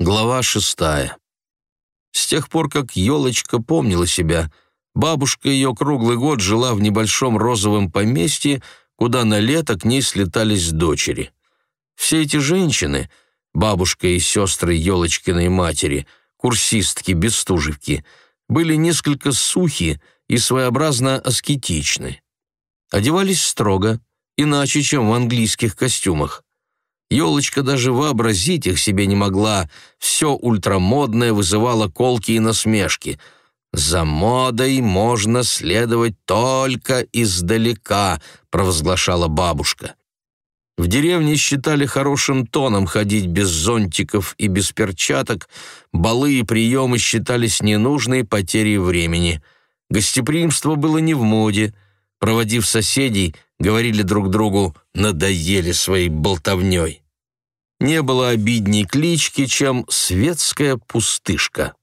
Глава шестая. С тех пор, как елочка помнила себя, бабушка ее круглый год жила в небольшом розовом поместье, куда на лето к ней слетались дочери. Все эти женщины, бабушка и сестры елочкиной матери, курсистки, бестужевки, были несколько сухи и своеобразно аскетичны. Одевались строго, иначе, чем в английских костюмах. Елочка даже вообразить их себе не могла. Все ультрамодное вызывало колки и насмешки. «За модой можно следовать только издалека», — провозглашала бабушка. В деревне считали хорошим тоном ходить без зонтиков и без перчаток, балы и приемы считались ненужной потерей времени. Гостеприимство было не в моде. Проводив соседей, говорили друг другу «надоели своей болтовней». Не было обидней клички, чем «светская пустышка».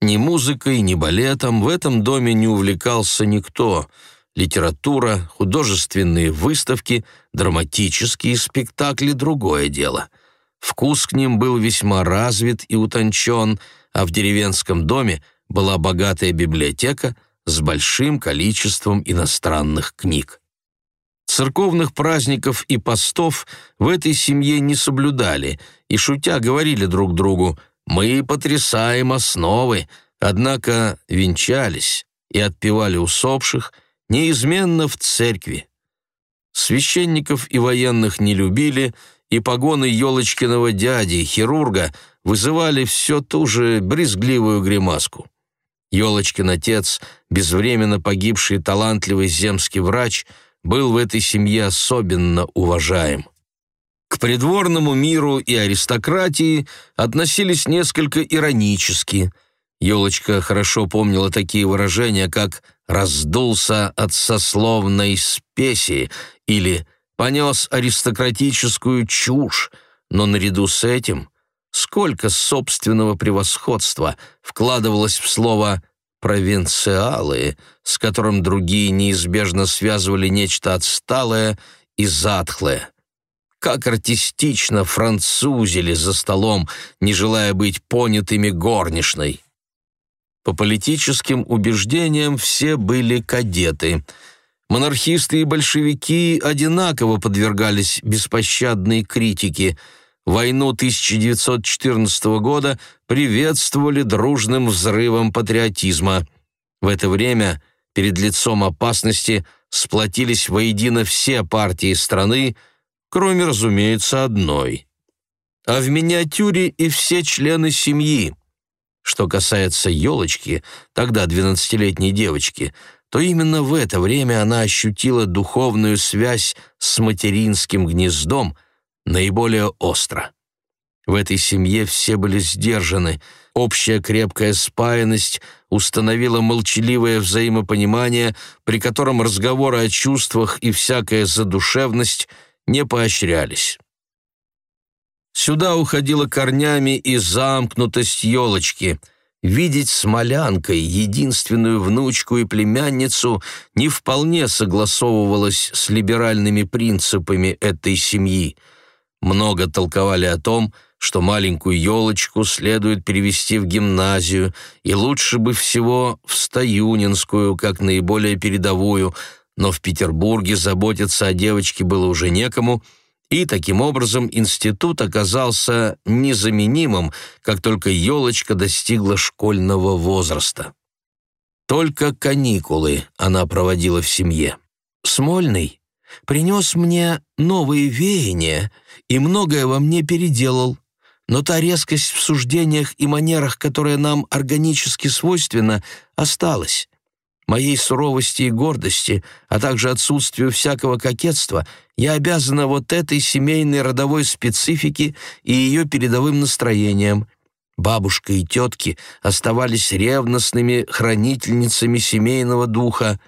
Ни музыкой, ни балетом в этом доме не увлекался никто. Литература, художественные выставки, драматические спектакли — другое дело. Вкус к ним был весьма развит и утончен, а в деревенском доме была богатая библиотека с большим количеством иностранных книг. Церковных праздников и постов в этой семье не соблюдали, и, шутя, говорили друг другу «Мы потрясаем основы», однако венчались и отпевали усопших неизменно в церкви. Священников и военных не любили, и погоны Елочкиного дяди, хирурга, вызывали все ту же брезгливую гримаску. Елочкин отец, безвременно погибший талантливый земский врач – был в этой семье особенно уважаем. К придворному миру и аристократии относились несколько иронически. Елочка хорошо помнила такие выражения, как «раздулся от сословной спеси» или «понес аристократическую чушь», но наряду с этим сколько собственного превосходства вкладывалось в слово провинциалы, с которым другие неизбежно связывали нечто отсталое и затхлое. Как артистично французили за столом, не желая быть понятыми горничной. По политическим убеждениям все были кадеты. Монархисты и большевики одинаково подвергались беспощадной критике – войну 1914 года приветствовали дружным взрывом патриотизма. В это время перед лицом опасности сплотились воедино все партии страны, кроме, разумеется, одной. А в миниатюре и все члены семьи. Что касается елочки, тогда двенадцатилетней девочки, то именно в это время она ощутила духовную связь с материнским гнездом – наиболее остро. В этой семье все были сдержаны, общая крепкая спаянность установила молчаливое взаимопонимание, при котором разговоры о чувствах и всякая задушевность не поощрялись. Сюда уходила корнями и замкнутость елочки. Видеть смолянкой единственную внучку и племянницу не вполне согласовывалось с либеральными принципами этой семьи – много толковали о том, что маленькую елочку следует перевести в гимназию, и лучше бы всего в Стоюнинскую, как наиболее передовую, но в Петербурге заботиться о девочке было уже некому, и таким образом институт оказался незаменимым, как только елочка достигла школьного возраста. Только каникулы она проводила в семье. Смольный принес мне новые веяния и многое во мне переделал. Но та резкость в суждениях и манерах, которая нам органически свойственна, осталась. Моей суровости и гордости, а также отсутствию всякого кокетства, я обязана вот этой семейной родовой специфике и ее передовым настроениям. Бабушка и тетки оставались ревностными хранительницами семейного духа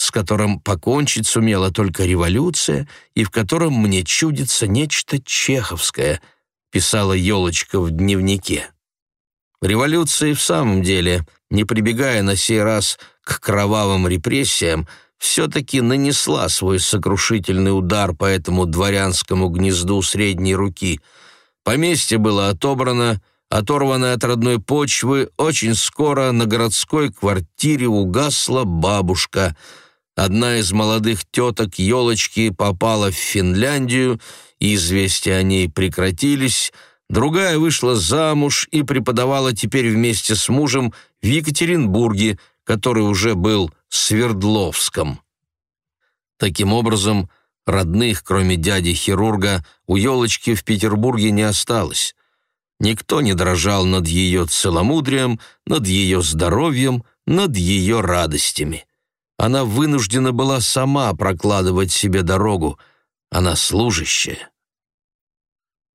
с которым покончить сумела только революция и в котором мне чудится нечто чеховское, писала елочка в дневнике. Революция в самом деле, не прибегая на сей раз к кровавым репрессиям, все-таки нанесла свой сокрушительный удар по этому дворянскому гнезду средней руки. Поместье было отобрано, оторванная от родной почвы, очень скоро на городской квартире угасла бабушка. Одна из молодых теток елочки попала в Финляндию, и известия о ней прекратились, другая вышла замуж и преподавала теперь вместе с мужем в Екатеринбурге, который уже был Свердловском. Таким образом, родных, кроме дяди-хирурга, у елочки в Петербурге не осталось. Никто не дрожал над ее целомудрием, над ее здоровьем, над ее радостями. Она вынуждена была сама прокладывать себе дорогу. Она служащая.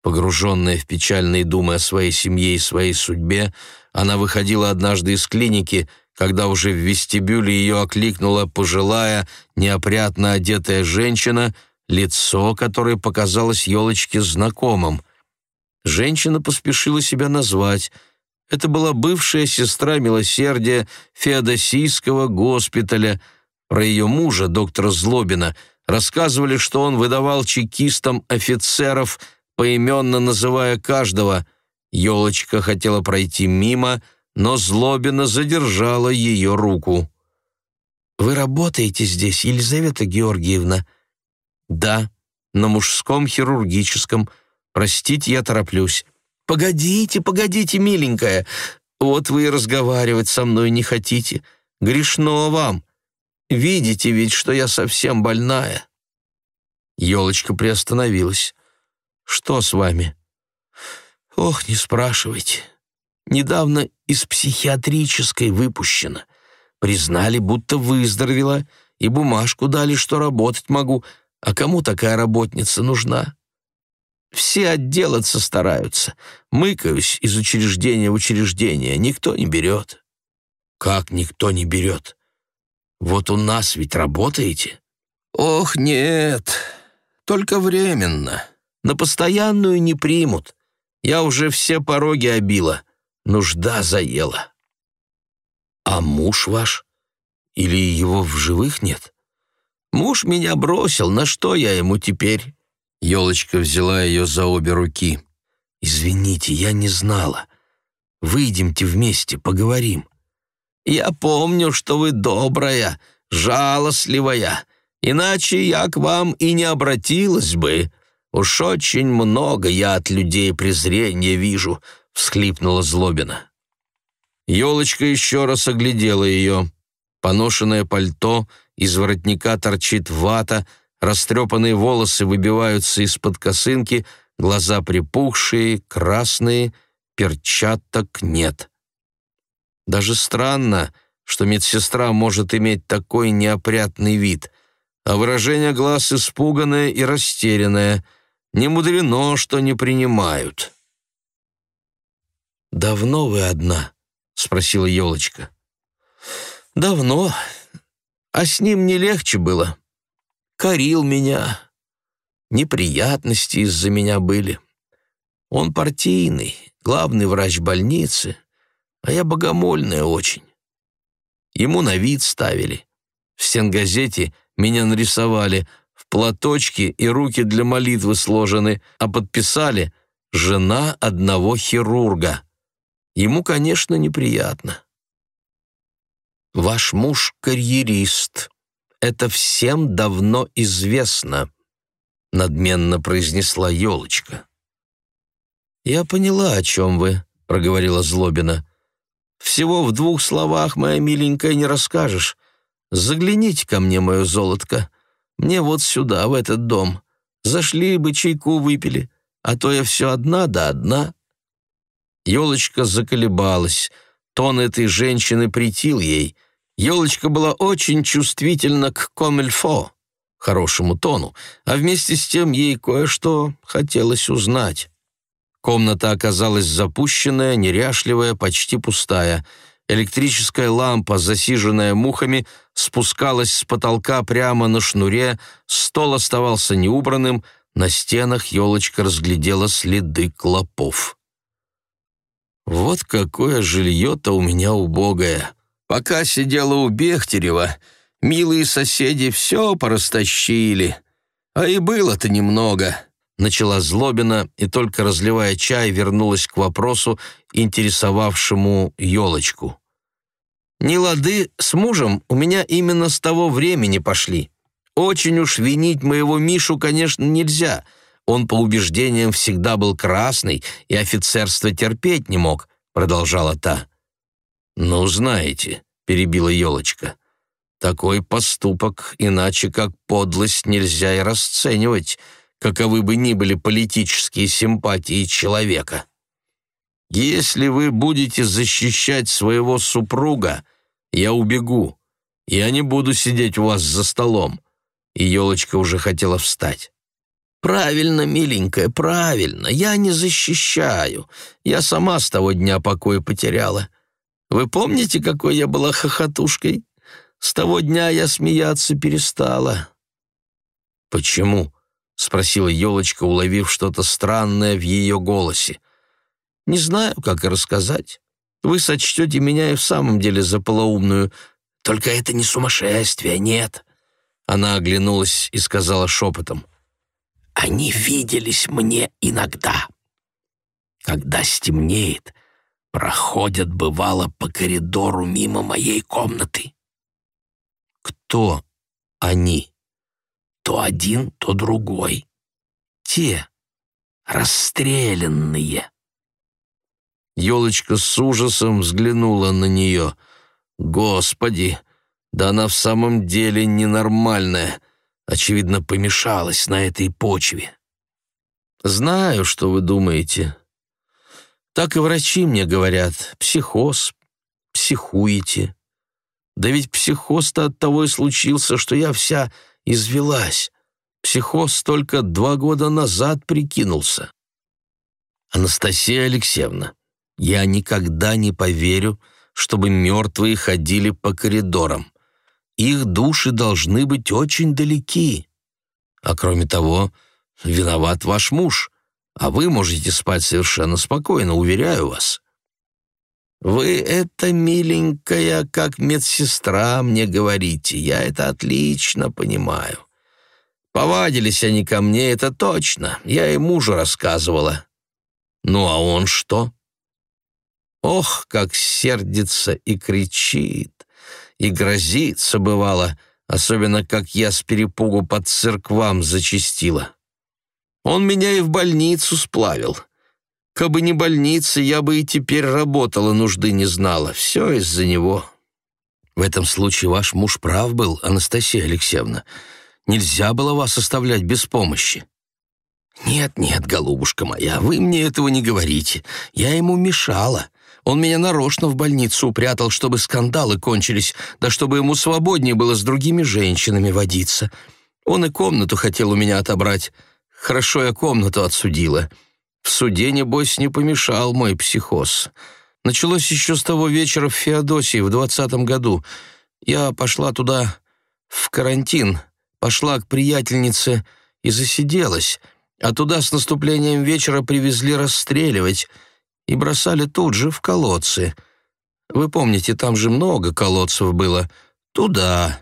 Погруженная в печальные думы о своей семье и своей судьбе, она выходила однажды из клиники, когда уже в вестибюле ее окликнула пожилая, неопрятно одетая женщина, лицо которой показалось елочке знакомым — Женщина поспешила себя назвать. Это была бывшая сестра милосердия Феодосийского госпиталя. Про ее мужа, доктора Злобина, рассказывали, что он выдавал чекистам офицеров, поименно называя каждого. Елочка хотела пройти мимо, но Злобина задержала ее руку. «Вы работаете здесь, Елизавета Георгиевна?» «Да, на мужском хирургическом», Простите, я тороплюсь. Погодите, погодите, миленькая. Вот вы и разговаривать со мной не хотите. Грешно вам. Видите ведь, что я совсем больная. Елочка приостановилась. Что с вами? Ох, не спрашивайте. Недавно из психиатрической выпущена. Признали, будто выздоровела, и бумажку дали, что работать могу. А кому такая работница нужна? Все отделаться стараются. Мыкаюсь из учреждения в учреждение. Никто не берет. Как никто не берет? Вот у нас ведь работаете? Ох, нет. Только временно. На постоянную не примут. Я уже все пороги обила. Нужда заела. А муж ваш? Или его в живых нет? Муж меня бросил, на что я ему теперь? Елочка взяла ее за обе руки. «Извините, я не знала. Выйдемте вместе, поговорим». «Я помню, что вы добрая, жалостливая, иначе я к вам и не обратилась бы. Уж очень много я от людей презрения вижу», — всхлипнула Злобина. Елочка еще раз оглядела ее. Поношенное пальто, из воротника торчит вата — растрепанные волосы выбиваются из-под косынки, глаза припухшие, красные, перчаток нет. Даже странно, что медсестра может иметь такой неопрятный вид, а выражение глаз испуганное и растерянное. Не мудрено, что не принимают. «Давно вы одна?» — спросила елочка. «Давно. А с ним не легче было корил меня. Неприятности из-за меня были. Он партийный, главный врач больницы, а я богомольная очень. Ему на вид ставили. В стенгазете меня нарисовали в платочке и руки для молитвы сложены, а подписали «Жена одного хирурга». Ему, конечно, неприятно. «Ваш муж карьерист», это всем давно известно», — надменно произнесла елочка. «Я поняла, о чем вы», — проговорила Злобина. «Всего в двух словах, моя миленькая, не расскажешь. Загляните ко мне, мое золотко. Мне вот сюда, в этот дом. Зашли бы, чайку выпили, а то я все одна да одна». Елочка заколебалась. Тон этой женщины притил ей — Елочка была очень чувствительна к комильфо, хорошему тону, а вместе с тем ей кое-что хотелось узнать. Комната оказалась запущенная, неряшливая, почти пустая. Электрическая лампа, засиженная мухами, спускалась с потолка прямо на шнуре, стол оставался неубранным, на стенах елочка разглядела следы клопов. «Вот какое жилье-то у меня убогое!» Пока сидела у Бехтерева, милые соседи все порастащили. А и было-то немного. начала Злобина и, только разливая чай, вернулась к вопросу, интересовавшему елочку. «Не лады с мужем у меня именно с того времени пошли. Очень уж винить моего Мишу, конечно, нельзя. Он по убеждениям всегда был красный и офицерство терпеть не мог», — продолжала та. «Ну, знаете», — перебила елочка, — «такой поступок иначе как подлость нельзя и расценивать» каковы бы ни были политические симпатии человека. Если вы будете защищать своего супруга, я убегу. Я не буду сидеть у вас за столом». И елочка уже хотела встать. «Правильно, миленькая, правильно. Я не защищаю. Я сама с того дня покой потеряла. Вы помните, какой я была хохотушкой? С того дня я смеяться перестала». «Почему?» — спросила елочка, уловив что-то странное в ее голосе. «Не знаю, как и рассказать. Вы сочтете меня и в самом деле за полоумную. Только это не сумасшествие, нет». Она оглянулась и сказала шепотом. «Они виделись мне иногда. Когда стемнеет, проходят, бывало, по коридору мимо моей комнаты». «Кто они?» то один, то другой. Те расстрелянные. Елочка с ужасом взглянула на нее. Господи, да она в самом деле ненормальная. Очевидно, помешалась на этой почве. Знаю, что вы думаете. Так и врачи мне говорят. Психоз, психуете. Да ведь психоз-то от того и случился, что я вся извелась. Психоз только два года назад прикинулся. Анастасия Алексеевна, я никогда не поверю, чтобы мертвые ходили по коридорам. Их души должны быть очень далеки. А кроме того, виноват ваш муж, а вы можете спать совершенно спокойно, уверяю вас. «Вы это, миленькая, как медсестра мне говорите, я это отлично понимаю. Повадились они ко мне, это точно, я и мужу рассказывала. Ну а он что? Ох, как сердится и кричит, и грозится, бывало, особенно как я с перепугу под церквам зачистила. Он меня и в больницу сплавил». Кабы не больница, я бы и теперь работала, нужды не знала. Все из-за него. В этом случае ваш муж прав был, Анастасия Алексеевна. Нельзя было вас оставлять без помощи. Нет, нет, голубушка моя, вы мне этого не говорите. Я ему мешала. Он меня нарочно в больницу упрятал, чтобы скандалы кончились, да чтобы ему свободнее было с другими женщинами водиться. Он и комнату хотел у меня отобрать. Хорошо я комнату отсудила. В суде, небось, не помешал мой психоз. Началось еще с того вечера в Феодосии в двадцатом году. Я пошла туда в карантин, пошла к приятельнице и засиделась, а туда с наступлением вечера привезли расстреливать и бросали тут же в колодцы. Вы помните, там же много колодцев было. Туда.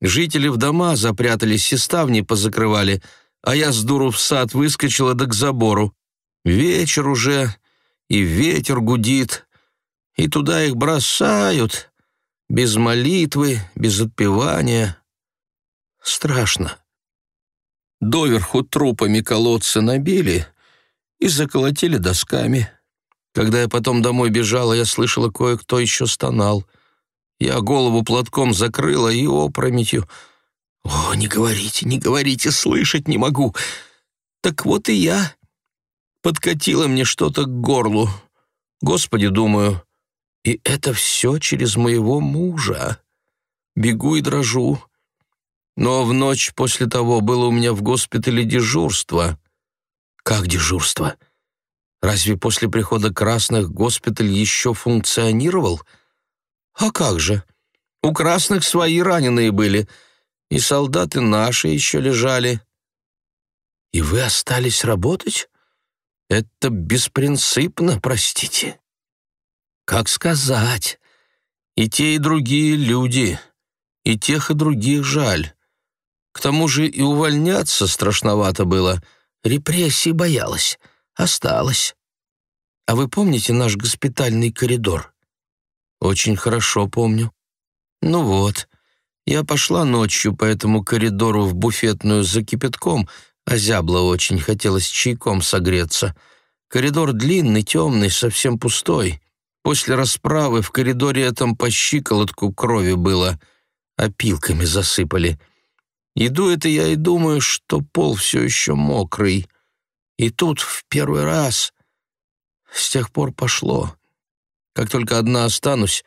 Жители в дома запрятались и ставни позакрывали, а я с дуру в сад выскочила да к забору. Вечер уже, и ветер гудит, и туда их бросают, без молитвы, без отпевания. Страшно. Доверху трупами колодцы набили и заколотили досками. Когда я потом домой бежала, я слышала, кое-кто еще стонал. Я голову платком закрыла и опрометью. О, не говорите, не говорите, слышать не могу. Так вот и я подкатило мне что-то к горлу. Господи, думаю, и это все через моего мужа. Бегу и дрожу. Но в ночь после того было у меня в госпитале дежурство. Как дежурство? Разве после прихода красных госпиталь еще функционировал? А как же? У красных свои раненые были, и солдаты наши еще лежали. И вы остались работать? Это беспринципно, простите. Как сказать? И те, и другие люди, и тех, и других жаль. К тому же и увольняться страшновато было. Репрессий боялась. Осталась. А вы помните наш госпитальный коридор? Очень хорошо помню. Ну вот. Я пошла ночью по этому коридору в буфетную за кипятком, а зябла очень, хотелось чайком согреться. Коридор длинный, темный, совсем пустой. После расправы в коридоре этом по щиколотку крови было, опилками засыпали. Иду это я и думаю, что пол все еще мокрый. И тут в первый раз... С тех пор пошло. Как только одна останусь,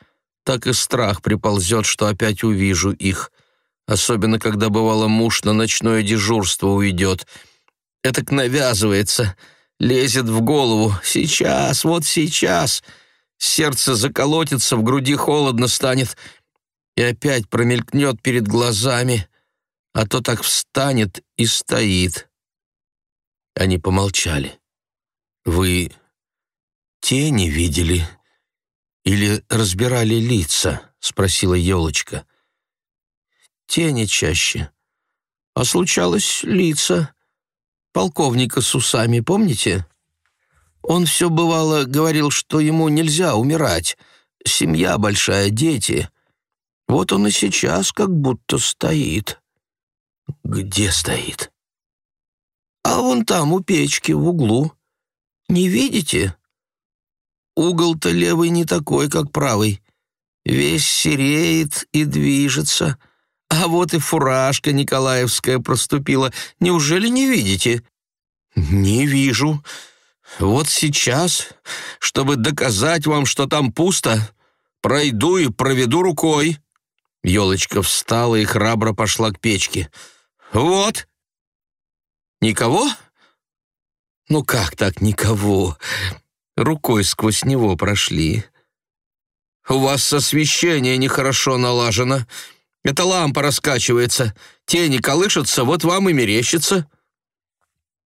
так и страх приползет, что опять увижу их. Особенно, когда, бывало, муж на ночное дежурство уйдет. Этак навязывается, лезет в голову. Сейчас, вот сейчас сердце заколотится, в груди холодно станет и опять промелькнет перед глазами, а то так встанет и стоит. Они помолчали. «Вы тени видели или разбирали лица?» — спросила елочка. «Тени чаще. А случалось лица. Полковника с усами, помните?» Он все бывало говорил, что ему нельзя умирать. Семья большая, дети. Вот он и сейчас как будто стоит. Где стоит? А вон там, у печки, в углу. Не видите? Угол-то левый не такой, как правый. Весь сереет и движется. А вот и фуражка Николаевская проступила. Неужели не видите? Не вижу. Вот сейчас, чтобы доказать вам, что там пусто, пройду и проведу рукой». Елочка встала и храбро пошла к печке. «Вот!» «Никого?» «Ну как так никого?» Рукой сквозь него прошли. «У вас с освещением нехорошо налажено. Эта лампа раскачивается, тени колышутся, вот вам и мерещится».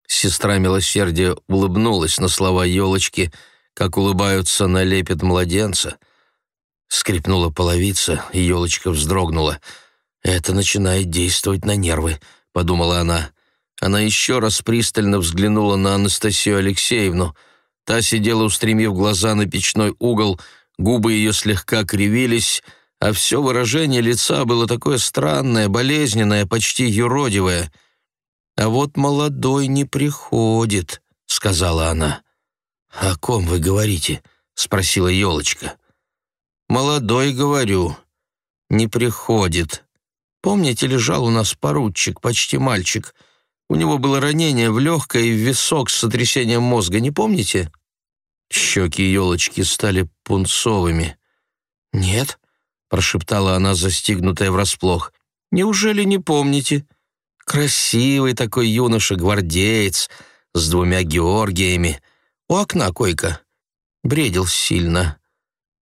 Сестра милосердия улыбнулась на слова елочки, как улыбаются на лепет младенца. Скрипнула половица, и елочка вздрогнула. «Это начинает действовать на нервы», — подумала она. Она еще раз пристально взглянула на Анастасию Алексеевну. Та сидела, устремив глаза на печной угол, губы ее слегка кривились, а все выражение лица было такое странное, болезненное, почти юродивое — «А вот молодой не приходит», — сказала она. «О ком вы говорите?» — спросила елочка. «Молодой, говорю, не приходит. Помните, лежал у нас поручик, почти мальчик. У него было ранение в легкое и в висок с сотрясением мозга, не помните?» Щеки елочки стали пунцовыми. «Нет», — прошептала она, застигнутая врасплох. «Неужели не помните?» Красивый такой юноша-гвардеец с двумя Георгиями. У окна койка. Бредил сильно.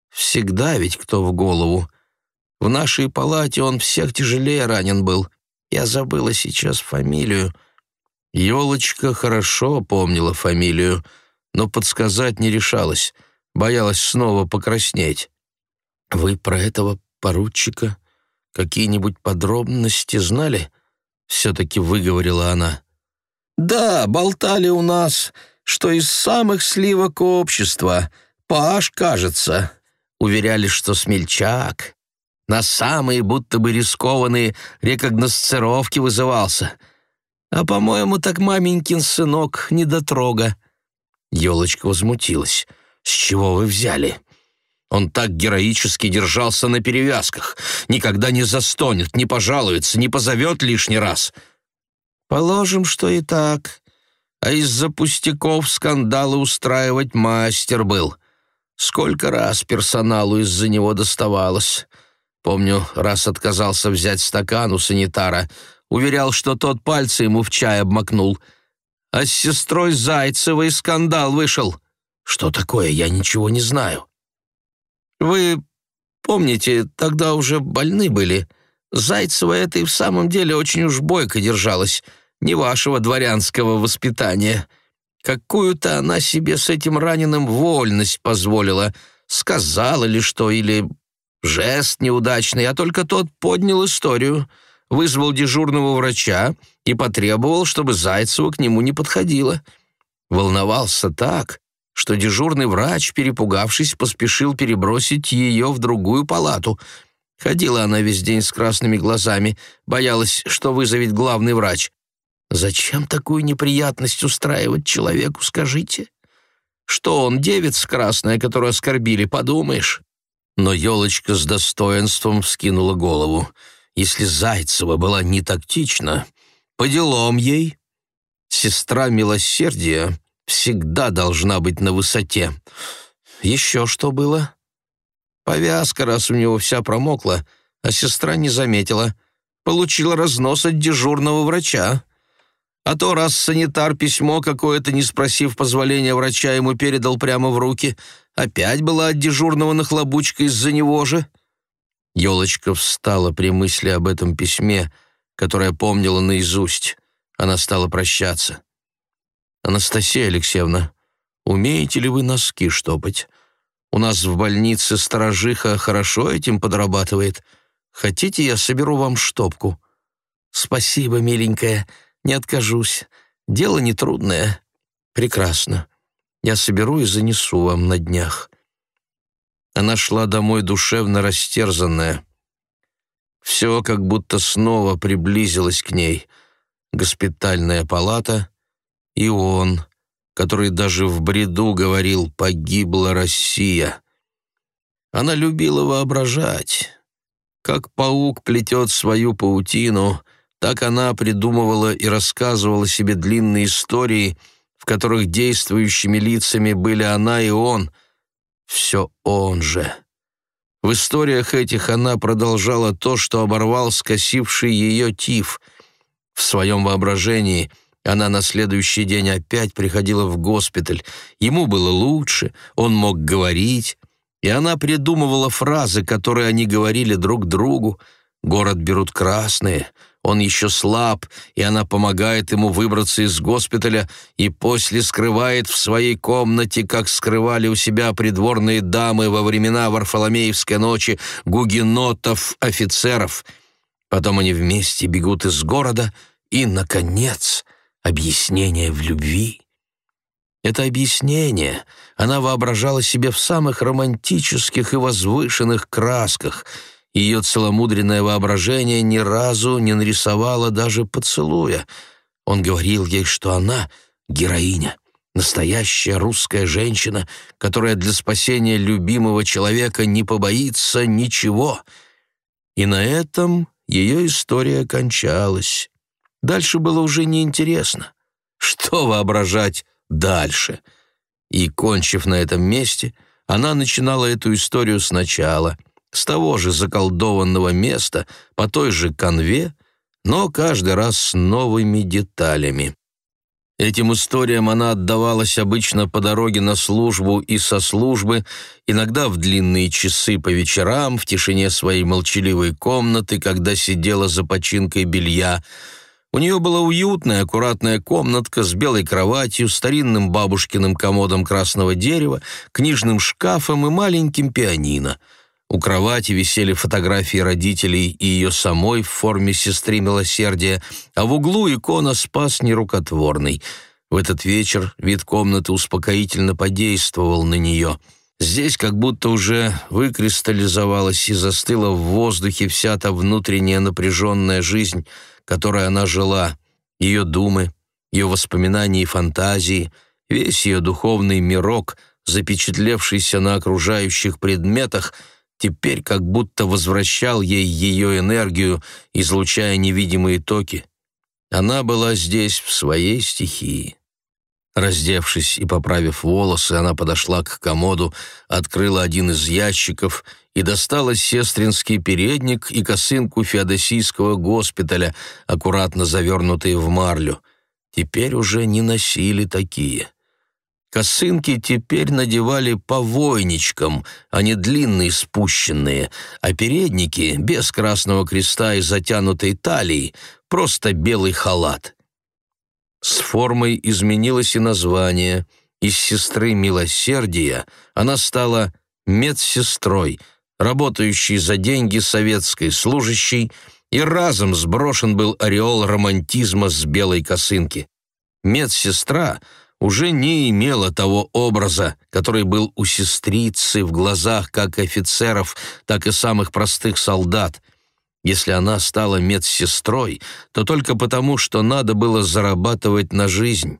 Всегда ведь кто в голову. В нашей палате он всех тяжелее ранен был. Я забыла сейчас фамилию. Елочка хорошо помнила фамилию, но подсказать не решалась, боялась снова покраснеть. «Вы про этого поручика какие-нибудь подробности знали?» все-таки выговорила она. «Да, болтали у нас, что из самых сливок общества, Паш, кажется, уверяли, что смельчак, на самые будто бы рискованные рекогносцировки вызывался. А, по-моему, так маменькин сынок недотрога». Елочка возмутилась. «С чего вы взяли?» Он так героически держался на перевязках, никогда не застонет, не пожалуется, не позовет лишний раз. Положим, что и так. А из-за пустяков скандалы устраивать мастер был. Сколько раз персоналу из-за него доставалось. Помню, раз отказался взять стакан у санитара, уверял, что тот пальцы ему в чай обмакнул. А с сестрой Зайцевой скандал вышел. Что такое, я ничего не знаю. Вы помните, тогда уже больны были. Зайцева это и в самом деле очень уж бойко держалась, не вашего дворянского воспитания. Какую-то она себе с этим раненым вольность позволила, сказала ли что, или жест неудачный, а только тот поднял историю. Вызвал дежурного врача и потребовал, чтобы Зайцева к нему не подходила. Волновался так, что дежурный врач, перепугавшись, поспешил перебросить ее в другую палату. Ходила она весь день с красными глазами, боялась, что вызовет главный врач. Зачем такую неприятность устраивать человеку, скажите? Что он, девица красная, которую оскорбили, подумаешь? Но елочка с достоинством вскинула голову. Если Зайцева была не тактична, по делам ей. Сестра милосердия всегда должна быть на высоте. Еще что было? Повязка, раз у него вся промокла, а сестра не заметила. Получила разнос от дежурного врача. А то раз санитар письмо какое-то, не спросив позволения врача, ему передал прямо в руки, опять была от дежурного нахлобучка из-за него же. Елочка встала при мысли об этом письме, которое помнила наизусть. Она стала прощаться. «Анастасия Алексеевна, умеете ли вы носки штопать? У нас в больнице сторожиха хорошо этим подрабатывает. Хотите, я соберу вам штопку?» «Спасибо, миленькая, не откажусь. Дело нетрудное». «Прекрасно. Я соберу и занесу вам на днях». Она шла домой душевно растерзанная. Все как будто снова приблизилось к ней. Госпитальная палата и он, который даже в бреду говорил «погибла Россия». Она любила воображать. Как паук плетет свою паутину, так она придумывала и рассказывала себе длинные истории, в которых действующими лицами были она и он. Все он же. В историях этих она продолжала то, что оборвал скосивший ее тиф. В своем воображении — она на следующий день опять приходила в госпиталь. Ему было лучше, он мог говорить, и она придумывала фразы, которые они говорили друг другу. «Город берут красные», он еще слаб, и она помогает ему выбраться из госпиталя и после скрывает в своей комнате, как скрывали у себя придворные дамы во времена Варфоломеевской ночи гугенотов-офицеров. Потом они вместе бегут из города, и, наконец, объяснение в любви. Это объяснение она воображала себе в самых романтических и возвышенных красках. Ее целомудренное воображение ни разу не нарисовало даже поцелуя. Он говорил ей, что она — героиня, настоящая русская женщина, которая для спасения любимого человека не побоится ничего. И на этом ее история кончалась. Дальше было уже неинтересно. Что воображать дальше? И, кончив на этом месте, она начинала эту историю сначала, с того же заколдованного места, по той же конве, но каждый раз с новыми деталями. Этим историям она отдавалась обычно по дороге на службу и со службы, иногда в длинные часы по вечерам, в тишине своей молчаливой комнаты, когда сидела за починкой белья — у нее была уютная, аккуратная комнатка с белой кроватью, старинным бабушкиным комодом красного дерева, книжным шкафом и маленьким пианино. У кровати висели фотографии родителей и ее самой в форме сестры милосердия, а в углу икона «Спас нерукотворный». В этот вечер вид комнаты успокоительно подействовал на нее — Здесь как будто уже выкристаллизовалась и застыла в воздухе вся та внутренняя напряженная жизнь, которой она жила, ее думы, ее воспоминания и фантазии, весь ее духовный мирок, запечатлевшийся на окружающих предметах, теперь как будто возвращал ей ее энергию, излучая невидимые токи. Она была здесь в своей стихии. Раздевшись и поправив волосы, она подошла к комоду, открыла один из ящиков и достала сестринский передник и косынку феодосийского госпиталя, аккуратно завернутые в марлю. Теперь уже не носили такие. Косынки теперь надевали по войничкам, а не длинные спущенные, а передники без красного креста и затянутой талии, просто белый халат. С формой изменилось и название. Из сестры милосердия она стала медсестрой, работающей за деньги советской служащей, и разом сброшен был ореол романтизма с белой косынки. Медсестра уже не имела того образа, который был у сестрицы в глазах как офицеров, так и самых простых солдат. Если она стала медсестрой, то только потому, что надо было зарабатывать на жизнь.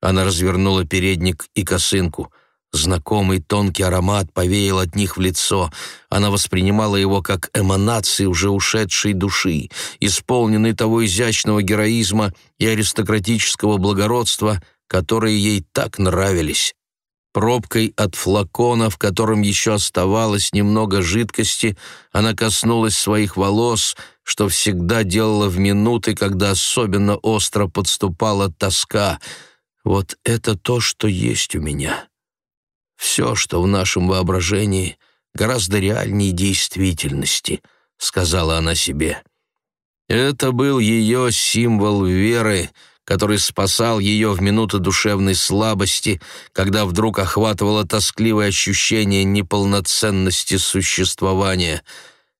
Она развернула передник и косынку. Знакомый тонкий аромат повеял от них в лицо. Она воспринимала его как эманации уже ушедшей души, исполненной того изящного героизма и аристократического благородства, которые ей так нравились. Пробкой от флакона, в котором еще оставалось немного жидкости, она коснулась своих волос, что всегда делала в минуты, когда особенно остро подступала тоска — вот это то, что есть у меня. Все, что в нашем воображении, гораздо реальнее действительности, сказала она себе. Это был ее символ веры, который спасал ее в минуты душевной слабости, когда вдруг охватывало тоскливое ощущение неполноценности существования.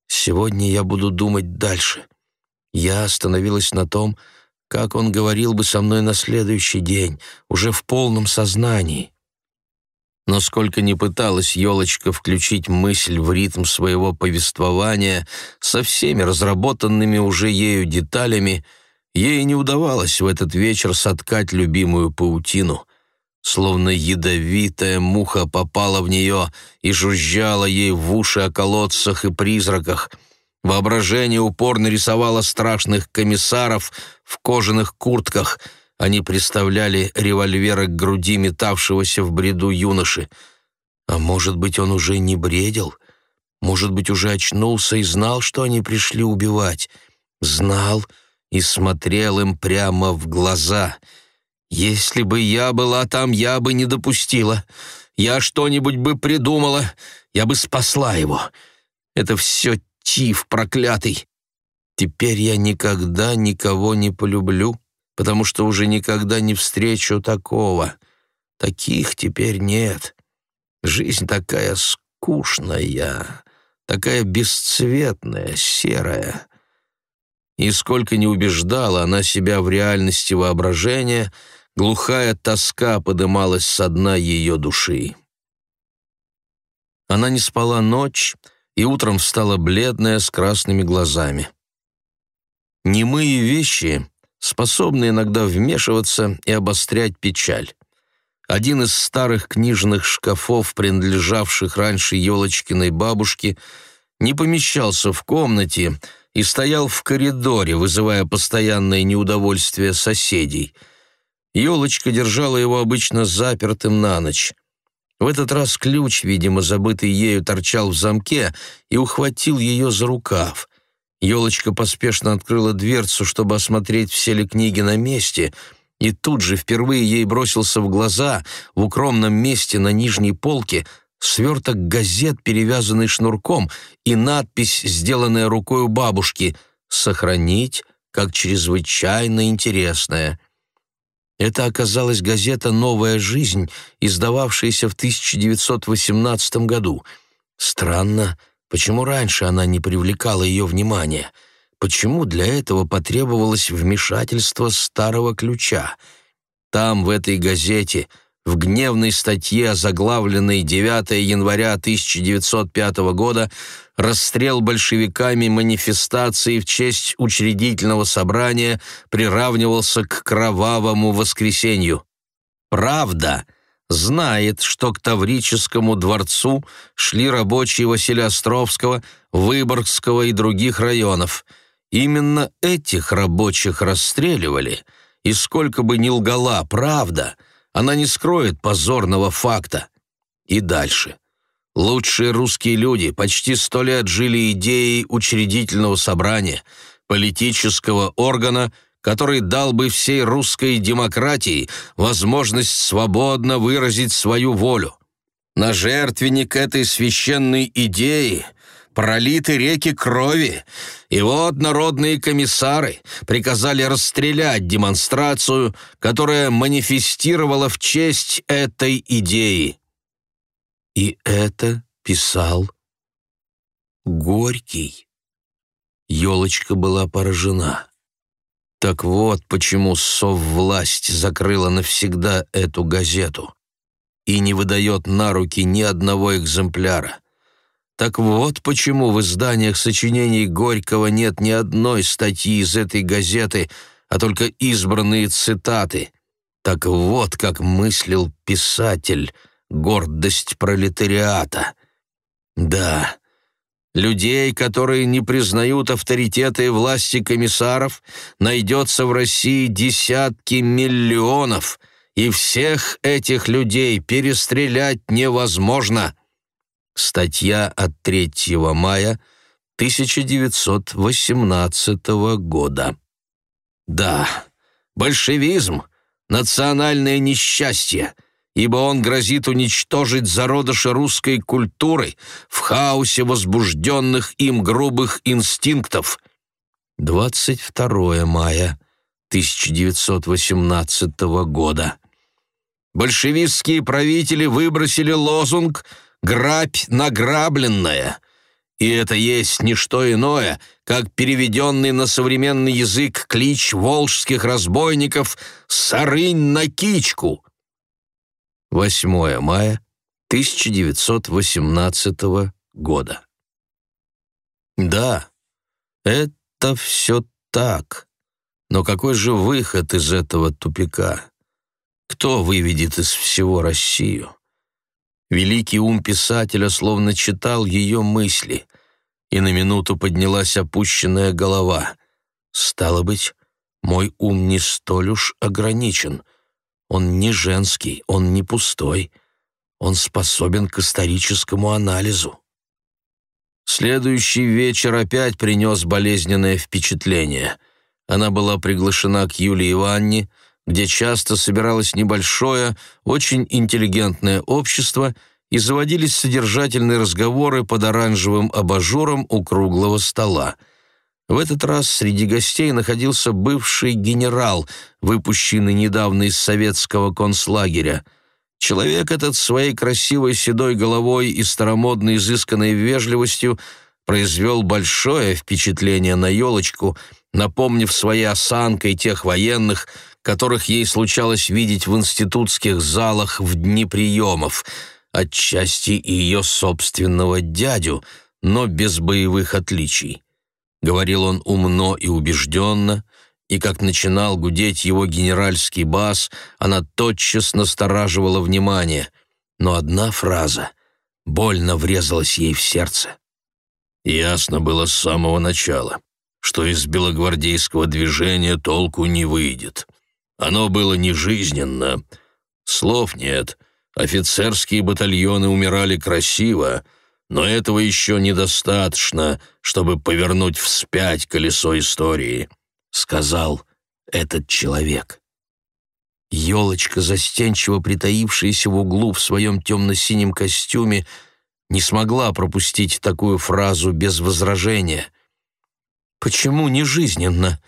«Сегодня я буду думать дальше». Я остановилась на том, как он говорил бы со мной на следующий день, уже в полном сознании. Но сколько ни пыталась елочка включить мысль в ритм своего повествования со всеми разработанными уже ею деталями, ей не удавалось в этот вечер соткать любимую паутину. Словно ядовитая муха попала в нее и жужжала ей в уши о колодцах и призраках — Воображение упорно рисовало страшных комиссаров в кожаных куртках. Они представляли револьверы к груди метавшегося в бреду юноши. А может быть, он уже не бредил? Может быть, уже очнулся и знал, что они пришли убивать? Знал и смотрел им прямо в глаза. «Если бы я была там, я бы не допустила. Я что-нибудь бы придумала, я бы спасла его. Это все Тиф проклятый! Теперь я никогда никого не полюблю, потому что уже никогда не встречу такого. Таких теперь нет. Жизнь такая скучная, такая бесцветная, серая. И сколько не убеждала она себя в реальности воображения, глухая тоска подымалась со дна ее души. Она не спала ночь, и утром встала бледная с красными глазами. Немые вещи способны иногда вмешиваться и обострять печаль. Один из старых книжных шкафов, принадлежавших раньше Елочкиной бабушке, не помещался в комнате и стоял в коридоре, вызывая постоянное неудовольствие соседей. Елочка держала его обычно запертым на ночь. В этот раз ключ, видимо, забытый ею, торчал в замке и ухватил ее за рукав. Елочка поспешно открыла дверцу, чтобы осмотреть, все ли книги на месте, и тут же впервые ей бросился в глаза в укромном месте на нижней полке сверток газет, перевязанный шнурком, и надпись, сделанная рукой у бабушки «Сохранить как чрезвычайно интересное». Это оказалась газета «Новая жизнь», издававшаяся в 1918 году. Странно, почему раньше она не привлекала ее внимания? Почему для этого потребовалось вмешательство старого ключа? Там, в этой газете, в гневной статье, заглавленной 9 января 1905 года, расстрел большевиками манифестации в честь учредительного собрания приравнивался к кровавому воскресенью. «Правда» знает, что к Таврическому дворцу шли рабочие Василия Островского, Выборгского и других районов. Именно этих рабочих расстреливали, и сколько бы ни лгала правда — она не скроет позорного факта. И дальше. Лучшие русские люди почти сто лет жили идеей учредительного собрания, политического органа, который дал бы всей русской демократии возможность свободно выразить свою волю. На жертвенник этой священной идеи – пролиты реки крови, и вот народные комиссары приказали расстрелять демонстрацию, которая манифестировала в честь этой идеи. И это писал Горький. Елочка была поражена. Так вот, почему соввласть закрыла навсегда эту газету и не выдает на руки ни одного экземпляра. Так вот почему в изданиях сочинений Горького нет ни одной статьи из этой газеты, а только избранные цитаты. Так вот как мыслил писатель, гордость пролетариата. Да, людей, которые не признают авторитета и власти комиссаров, найдется в России десятки миллионов — и всех этих людей перестрелять невозможно. Статья от 3 мая 1918 года. Да, большевизм — национальное несчастье, ибо он грозит уничтожить зародыши русской культуры в хаосе возбужденных им грубых инстинктов. 22 мая 1918 года большевистские правители выбросили лозунг «Грабь награбленное», и это есть не что иное, как переведенный на современный язык клич волжских разбойников «Сарынь на кичку». 8 мая 1918 года. Да, это все так, но какой же выход из этого тупика? Кто выведет из всего Россию? Великий ум писателя словно читал ее мысли, и на минуту поднялась опущенная голова. Стало быть, мой ум не столь уж ограничен. Он не женский, он не пустой. Он способен к историческому анализу. Следующий вечер опять принес болезненное впечатление. Она была приглашена к Юлии Ивановне, где часто собиралось небольшое, очень интеллигентное общество и заводились содержательные разговоры под оранжевым абажуром у круглого стола. В этот раз среди гостей находился бывший генерал, выпущенный недавно из советского концлагеря. Человек этот своей красивой седой головой и старомодной изысканной вежливостью произвел большое впечатление на елочку, напомнив своей осанкой тех военных, которых ей случалось видеть в институтских залах в дни приемов, отчасти и ее собственного дядю, но без боевых отличий. Говорил он умно и убежденно, и как начинал гудеть его генеральский бас, она тотчас настораживала внимание. Но одна фраза больно врезалась ей в сердце. Ясно было с самого начала, что из белогвардейского движения толку не выйдет. Оно было нежизненно. Слов нет. Офицерские батальоны умирали красиво, но этого еще недостаточно, чтобы повернуть вспять колесо истории, сказал этот человек. Елочка, застенчиво притаившаяся в углу в своем темно-синем костюме, не смогла пропустить такую фразу без возражения. «Почему нежизненно?»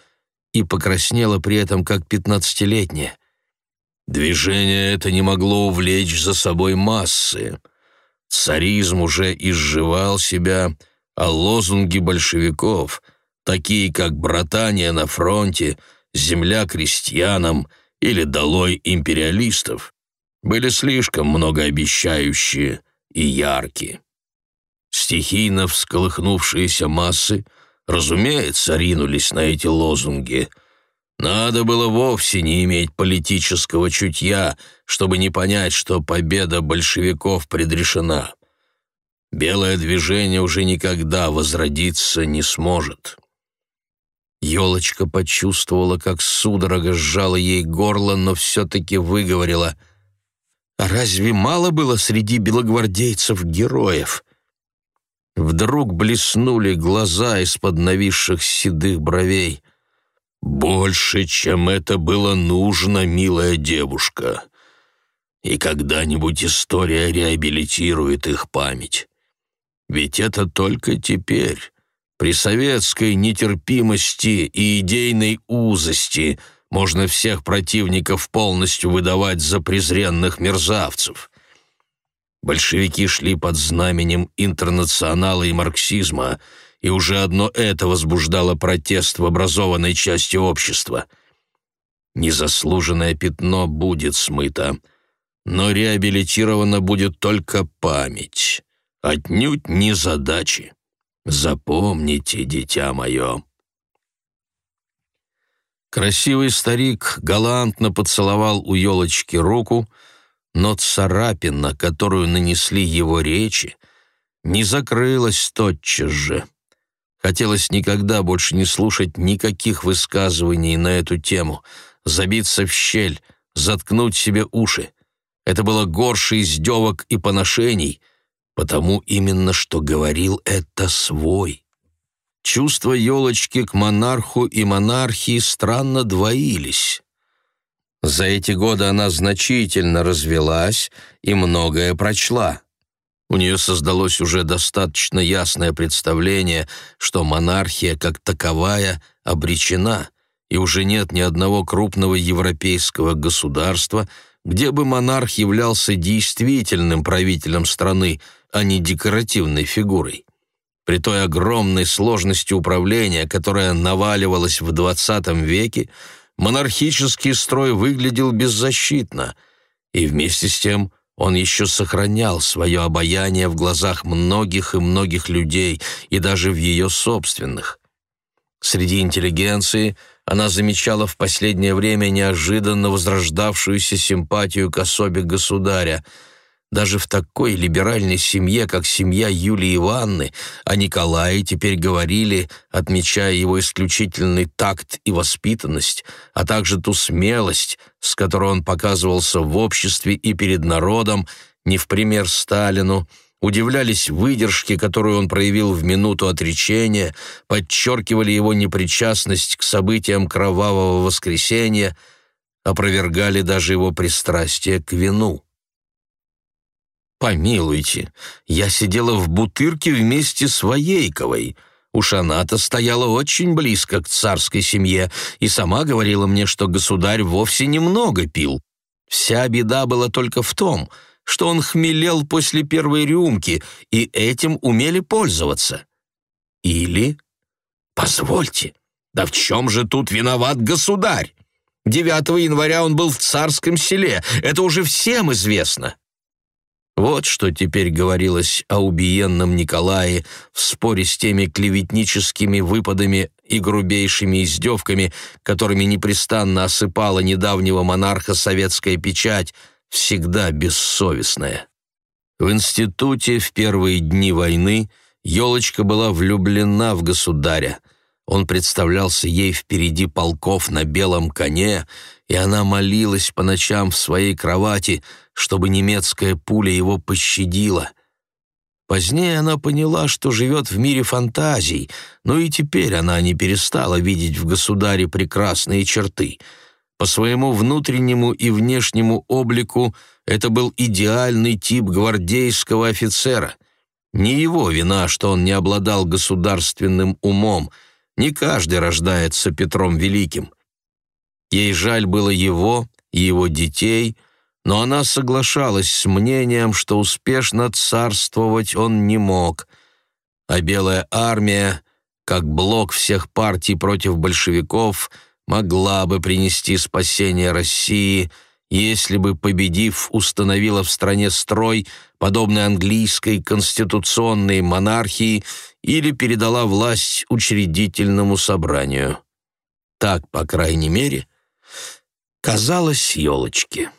И покраснела при этом как пятнадцатилетняя. Движение это не могло увлечь за собой массы. Царизм уже изживал себя, а лозунги большевиков, такие как «братания на фронте», «земля крестьянам» или «долой империалистов», были слишком многообещающие и яркие. Стихийно всколыхнувшиеся массы — разумеется, ринулись на эти лозунги. Надо было вовсе не иметь политического чутья, чтобы не понять, что победа большевиков предрешена. Белое движение уже никогда возродиться не сможет. Елочка почувствовала, как судорога сжала ей горло, но все-таки выговорила. «А разве мало было среди белогвардейцев героев?» Вдруг блеснули глаза из-под нависших седых бровей. «Больше, чем это было нужно, милая девушка. И когда-нибудь история реабилитирует их память. Ведь это только теперь, при советской нетерпимости и идейной узости, можно всех противников полностью выдавать за презренных мерзавцев большевики шли под знаменем интернационала и марксизма, и уже одно это возбуждало протест в образованной части общества. Незаслуженное пятно будет смыто, но реабилитирована будет только память, отнюдь не задачи. Запомните, дитя мое. Красивый старик галантно поцеловал у елочки руку, но царапина, которую нанесли его речи, не закрылась тотчас же. Хотелось никогда больше не слушать никаких высказываний на эту тему, забиться в щель, заткнуть себе уши. Это было горше издевок и поношений, потому именно что говорил это свой. Чувства елочки к монарху и монархии странно двоились. За эти годы она значительно развелась и многое прочла. У нее создалось уже достаточно ясное представление, что монархия как таковая обречена, и уже нет ни одного крупного европейского государства, где бы монарх являлся действительным правителем страны, а не декоративной фигурой. При той огромной сложности управления, которая наваливалась в XX веке, монархический строй выглядел беззащитно, и вместе с тем – он еще сохранял свое обаяние в глазах многих и многих людей, и даже в ее собственных. Среди интеллигенции она замечала в последнее время неожиданно возрождавшуюся симпатию к особе государя — даже в такой либеральной семье, как семья Юлии Ивановны, о Николае теперь говорили, отмечая его исключительный такт и воспитанность, а также ту смелость, с которой он показывался в обществе и перед народом, не в пример Сталину, удивлялись выдержке, которую он проявил в минуту отречения, подчеркивали его непричастность к событиям кровавого воскресенья, опровергали даже его пристрастие к вину. Помилуйте, я сидела в бутырке вместе с Воейковой. Уж она-то стояла очень близко к царской семье и сама говорила мне, что государь вовсе немного пил. Вся беда была только в том, что он хмелел после первой рюмки, и этим умели пользоваться. Или... Позвольте, да в чем же тут виноват государь? 9 января он был в царском селе, это уже всем известно. Вот что теперь говорилось о убиенном Николае в споре с теми клеветническими выпадами и грубейшими издевками, которыми непрестанно осыпала недавнего монарха советская печать, всегда бессовестная. В институте в первые дни войны елочка была влюблена в государя. Он представлялся ей впереди полков на белом коне, и она молилась по ночам в своей кровати — чтобы немецкая пуля его пощадила. Позднее она поняла, что живет в мире фантазий, но и теперь она не перестала видеть в государе прекрасные черты. По своему внутреннему и внешнему облику это был идеальный тип гвардейского офицера. Не его вина, что он не обладал государственным умом. Не каждый рождается Петром Великим. Ей жаль было его и его детей — но она соглашалась с мнением, что успешно царствовать он не мог, а Белая армия, как блок всех партий против большевиков, могла бы принести спасение России, если бы, победив, установила в стране строй, подобный английской конституционной монархии, или передала власть учредительному собранию. Так, по крайней мере, казалось елочке.